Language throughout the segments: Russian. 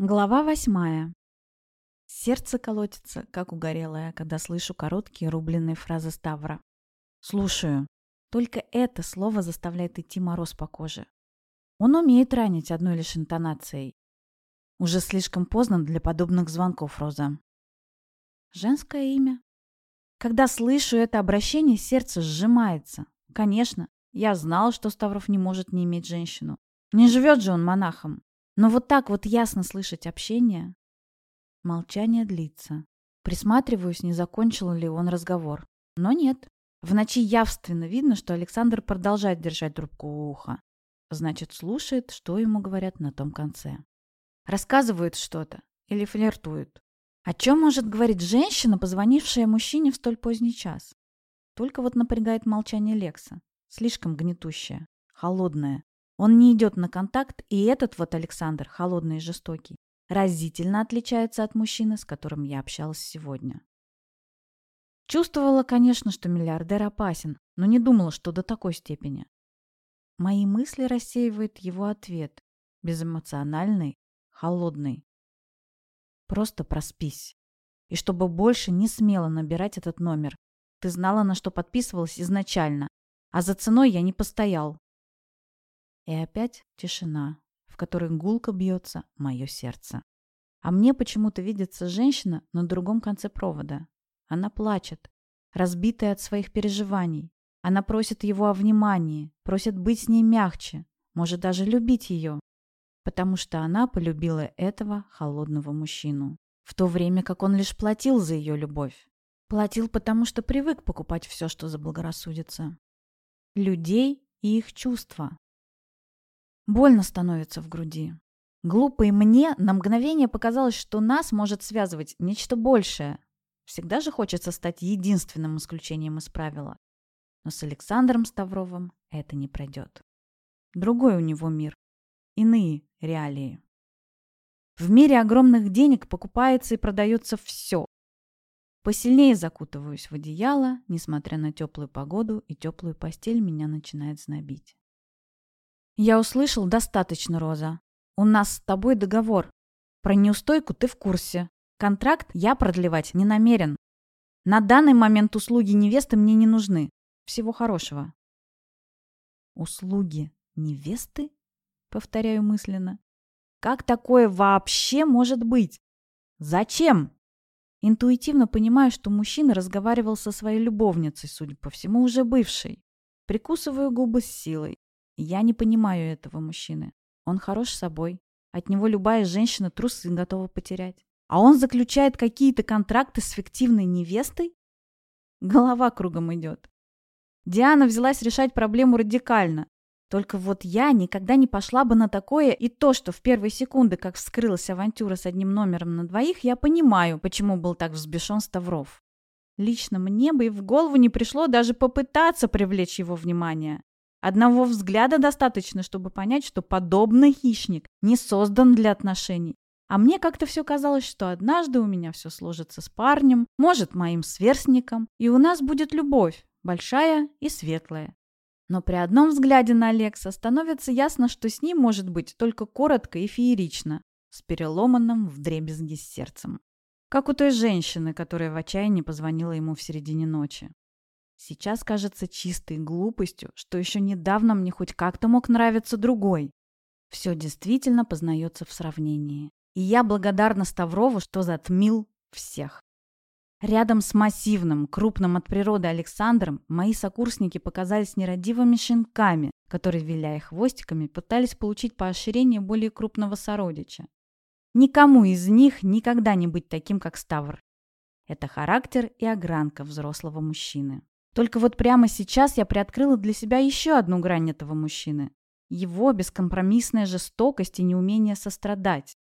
Глава восьмая. Сердце колотится, как угорелое, когда слышу короткие рубленные фразы Ставра. Слушаю. Только это слово заставляет идти мороз по коже. Он умеет ранить одной лишь интонацией. Уже слишком поздно для подобных звонков, Роза. Женское имя. Когда слышу это обращение, сердце сжимается. Конечно, я знал, что Ставров не может не иметь женщину. Не живет же он монахом. Но вот так вот ясно слышать общение... Молчание длится. Присматриваюсь, не закончил ли он разговор. Но нет. В ночи явственно видно, что Александр продолжает держать трубку у уха. Значит, слушает, что ему говорят на том конце. Рассказывают что-то или флиртуют. О чем может говорить женщина, позвонившая мужчине в столь поздний час? Только вот напрягает молчание Лекса. Слишком гнетущее, холодное, он не идет на контакт, и этот вот Александр, холодный и жестокий, разительно отличается от мужчины, с которым я общалась сегодня. Чувствовала, конечно, что миллиардер опасен, но не думала, что до такой степени. Мои мысли рассеивает его ответ, безэмоциональный, холодный. Просто проспись. И чтобы больше не смело набирать этот номер. Ты знала, на что подписывалась изначально, а за ценой я не постоял. И опять тишина, в которой гулко бьется мое сердце. А мне почему-то видится женщина на другом конце провода. Она плачет, разбитая от своих переживаний. Она просит его о внимании, просит быть с ней мягче, может даже любить ее. Потому что она полюбила этого холодного мужчину. В то время как он лишь платил за ее любовь. Платил, потому что привык покупать все, что заблагорассудится. Людей и их чувства. Больно становится в груди. Глупо и мне на мгновение показалось, что нас может связывать нечто большее. Всегда же хочется стать единственным исключением из правила. Но с Александром Ставровым это не пройдет. Другой у него мир. Иные реалии. В мире огромных денег покупается и продается все. Посильнее закутываюсь в одеяло, несмотря на теплую погоду и теплую постель меня начинает знобить. «Я услышал достаточно, Роза. У нас с тобой договор. Про неустойку ты в курсе. Контракт я продлевать не намерен. На данный момент услуги невесты мне не нужны. Всего хорошего». «Услуги невесты?» — повторяю мысленно. «Как такое вообще может быть? Зачем?» Интуитивно понимаю, что мужчина разговаривал со своей любовницей, судя по всему, уже бывшей. Прикусываю губы с силой. Я не понимаю этого мужчины. Он хорош собой. От него любая женщина трусы готова потерять. А он заключает какие-то контракты с фиктивной невестой? Голова кругом идет. Диана взялась решать проблему радикально. Только вот я никогда не пошла бы на такое, и то, что в первые секунды, как вскрылась авантюра с одним номером на двоих, я понимаю, почему был так взбешен Ставров. Лично мне бы и в голову не пришло даже попытаться привлечь его внимание. Одного взгляда достаточно, чтобы понять, что подобный хищник не создан для отношений. А мне как-то все казалось, что однажды у меня все сложится с парнем, может, моим сверстником, и у нас будет любовь, большая и светлая. Но при одном взгляде на Алекса становится ясно, что с ним может быть только коротко и феерично, с переломанным вдребезги сердцем. Как у той женщины, которая в отчаянии позвонила ему в середине ночи. Сейчас кажется чистой глупостью, что еще недавно мне хоть как-то мог нравиться другой. Все действительно познается в сравнении. И я благодарна Ставрову, что затмил всех. Рядом с массивным, крупным от природы Александром мои сокурсники показались нерадивыми щенками, которые, виляя хвостиками, пытались получить поощрение более крупного сородича. Никому из них никогда не быть таким, как Ставр. Это характер и огранка взрослого мужчины. Только вот прямо сейчас я приоткрыла для себя еще одну грань этого мужчины. Его бескомпромиссная жестокость и неумение сострадать.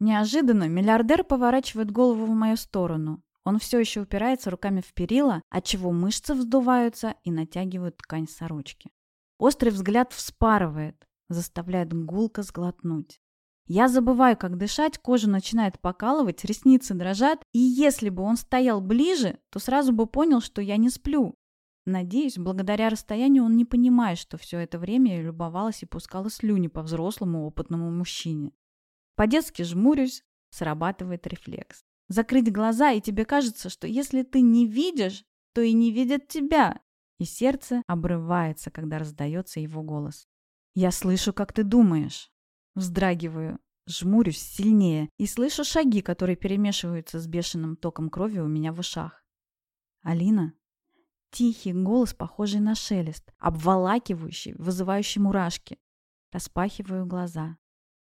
Неожиданно миллиардер поворачивает голову в мою сторону. Он все еще упирается руками в перила, отчего мышцы вздуваются и натягивают ткань сорочки. Острый взгляд вспарывает, заставляет гулко сглотнуть. Я забываю, как дышать, кожа начинает покалывать, ресницы дрожат, и если бы он стоял ближе, то сразу бы понял, что я не сплю. Надеюсь, благодаря расстоянию он не понимает, что все это время я любовалась и пускала слюни по взрослому опытному мужчине. По-детски жмурюсь, срабатывает рефлекс. Закрыть глаза, и тебе кажется, что если ты не видишь, то и не видят тебя. И сердце обрывается, когда раздается его голос. Я слышу, как ты думаешь. Вздрагиваю, жмурюсь сильнее и слышу шаги, которые перемешиваются с бешеным током крови у меня в ушах. Алина? Тихий голос, похожий на шелест, обволакивающий, вызывающий мурашки. Распахиваю глаза.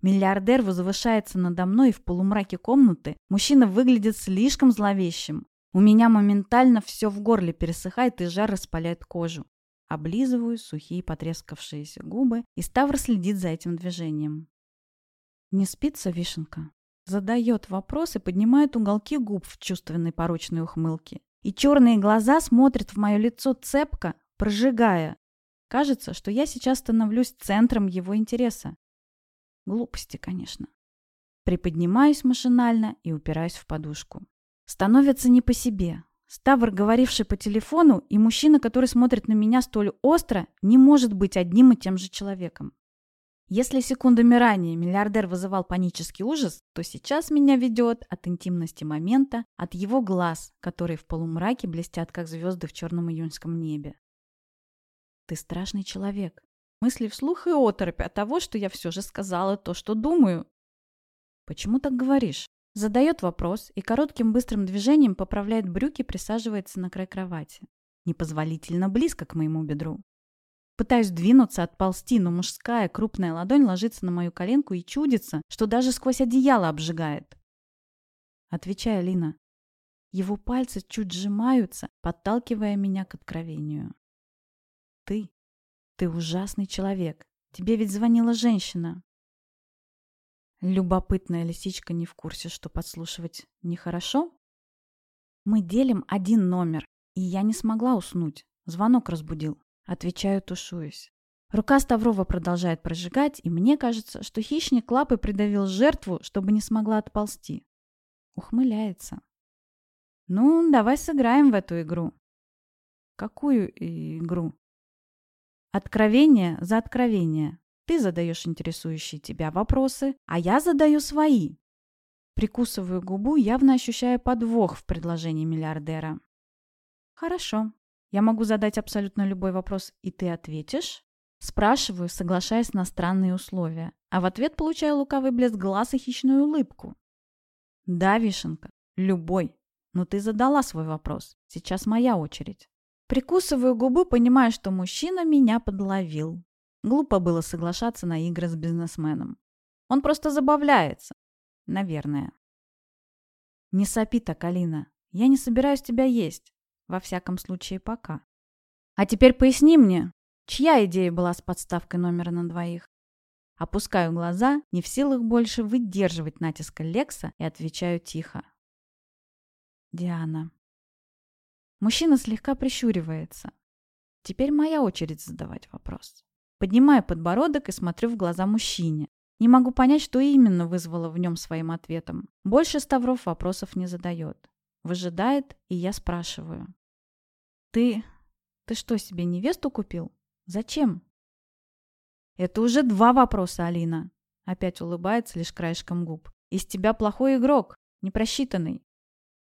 Миллиардер возвышается надо мной, и в полумраке комнаты мужчина выглядит слишком зловещим. У меня моментально все в горле пересыхает и жар распаляет кожу. Облизываю сухие потрескавшиеся губы, и Ставр следит за этим движением. Не спится вишенка? Задает вопрос и поднимает уголки губ в чувственной порочной ухмылке. И черные глаза смотрят в мое лицо цепко, прожигая. Кажется, что я сейчас становлюсь центром его интереса. Глупости, конечно. Приподнимаюсь машинально и упираюсь в подушку. Становится не по себе. Ставр, говоривший по телефону, и мужчина, который смотрит на меня столь остро, не может быть одним и тем же человеком. Если секундами ранее миллиардер вызывал панический ужас, то сейчас меня ведет от интимности момента, от его глаз, которые в полумраке блестят, как звезды в черном июньском небе. Ты страшный человек. Мысли вслух и оторопь от того, что я все же сказала то, что думаю. Почему так говоришь? Задает вопрос и коротким быстрым движением поправляет брюки, присаживается на край кровати. Непозволительно близко к моему бедру. Пытаюсь двинуться, отползти, но мужская крупная ладонь ложится на мою коленку и чудится, что даже сквозь одеяло обжигает. Отвечаю Лина. Его пальцы чуть сжимаются, подталкивая меня к откровению. Ты, ты ужасный человек. Тебе ведь звонила женщина. Любопытная лисичка не в курсе, что подслушивать нехорошо? Мы делим один номер, и я не смогла уснуть. Звонок разбудил. Отвечаю, тушуюсь. Рука Ставрова продолжает прожигать, и мне кажется, что хищник лапы придавил жертву, чтобы не смогла отползти. Ухмыляется. Ну, давай сыграем в эту игру. Какую игру? Откровение за откровение. Ты задаешь интересующие тебя вопросы, а я задаю свои. Прикусываю губу, явно ощущая подвох в предложении миллиардера. Хорошо. Я могу задать абсолютно любой вопрос, и ты ответишь? Спрашиваю, соглашаясь на странные условия, а в ответ получаю лукавый блеск глаз и хищную улыбку. Да, Вишенка, любой. Но ты задала свой вопрос. Сейчас моя очередь. Прикусываю губу, понимая, что мужчина меня подловил. Глупо было соглашаться на игры с бизнесменом. Он просто забавляется. Наверное. Не сопи так, Алина. Я не собираюсь тебя есть. Во всяком случае, пока. А теперь поясни мне, чья идея была с подставкой номера на двоих? Опускаю глаза, не в силах больше выдерживать натиска Лекса и отвечаю тихо. Диана. Мужчина слегка прищуривается. Теперь моя очередь задавать вопрос. Поднимаю подбородок и смотрю в глаза мужчине. Не могу понять, что именно вызвало в нем своим ответом. Больше Ставров вопросов не задает. Выжидает, и я спрашиваю. «Ты... ты что, себе невесту купил? Зачем?» «Это уже два вопроса, Алина». Опять улыбается лишь краешком губ. «Из тебя плохой игрок, непросчитанный.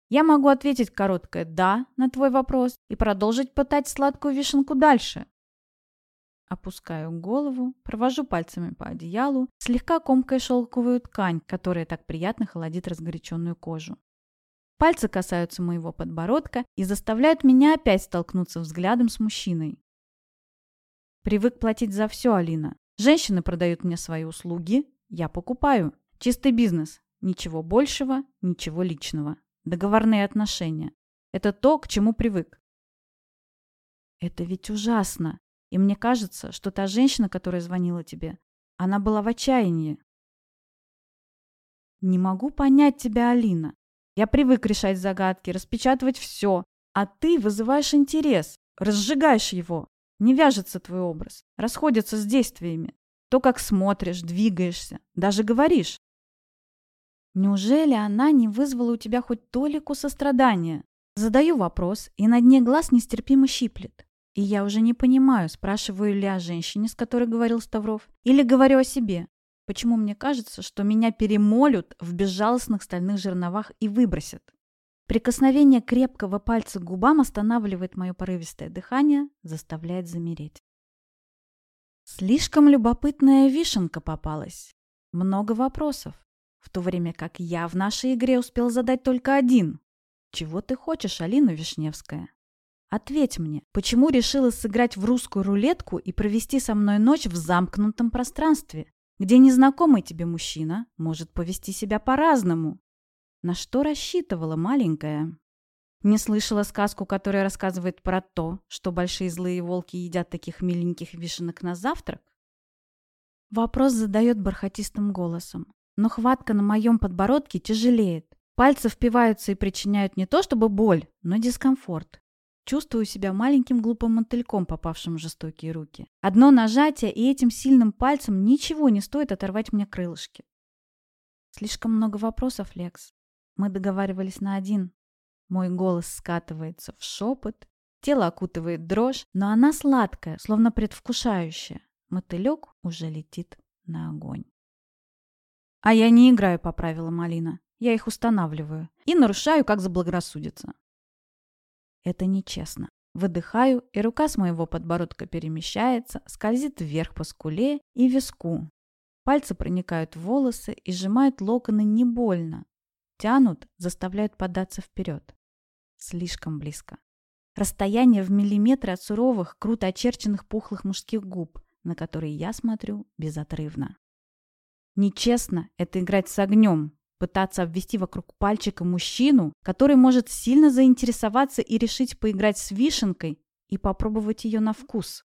Я могу ответить короткое «да» на твой вопрос и продолжить пытать сладкую вишенку дальше. Опускаю голову, провожу пальцами по одеялу, слегка комкая шелковую ткань, которая так приятно холодит разгоряченную кожу. Пальцы касаются моего подбородка и заставляют меня опять столкнуться взглядом с мужчиной. Привык платить за все, Алина. Женщины продают мне свои услуги, я покупаю. Чистый бизнес. Ничего большего, ничего личного. Договорные отношения. Это то, к чему привык. Это ведь ужасно. И мне кажется, что та женщина, которая звонила тебе, она была в отчаянии. Не могу понять тебя, Алина. Я привык решать загадки, распечатывать все, а ты вызываешь интерес, разжигаешь его. Не вяжется твой образ, расходится с действиями. То, как смотришь, двигаешься, даже говоришь. Неужели она не вызвала у тебя хоть толику сострадания? Задаю вопрос, и на дне глаз нестерпимо щиплет. И я уже не понимаю, спрашиваю ли о женщине, с которой говорил Ставров, или говорю о себе. Почему мне кажется, что меня перемолют в безжалостных стальных жерновах и выбросят? Прикосновение крепкого пальца к губам останавливает мое порывистое дыхание, заставляет замереть. Слишком любопытная вишенка попалась. Много вопросов, в то время как я в нашей игре успел задать только один. Чего ты хочешь, Алина Вишневская? Ответь мне, почему решила сыграть в русскую рулетку и провести со мной ночь в замкнутом пространстве, где незнакомый тебе мужчина может повести себя по-разному? На что рассчитывала маленькая? Не слышала сказку, которая рассказывает про то, что большие злые волки едят таких миленьких вишенок на завтрак? Вопрос задает бархатистым голосом, но хватка на моем подбородке тяжелеет. Пальцы впиваются и причиняют не то чтобы боль, но дискомфорт. Чувствую себя маленьким глупым мотыльком, попавшим в жестокие руки. Одно нажатие, и этим сильным пальцем ничего не стоит оторвать мне крылышки. Слишком много вопросов, Лекс. Мы договаривались на один. Мой голос скатывается в шепот, тело окутывает дрожь, но она сладкая, словно предвкушающая. Мотылек уже летит на огонь. А я не играю по правилам Алина. Я их устанавливаю и нарушаю, как заблагорассудится. Это нечестно. Выдыхаю, и рука с моего подбородка перемещается, скользит вверх по скуле и виску. Пальцы проникают в волосы и сжимают локоны не больно. Тянут, заставляют податься вперед. Слишком близко. Расстояние в миллиметры от суровых, круто очерченных пухлых мужских губ, на которые я смотрю безотрывно. Нечестно это играть с огнем, пытаться обвести вокруг пальчика мужчину, который может сильно заинтересоваться и решить поиграть с вишенкой и попробовать ее на вкус.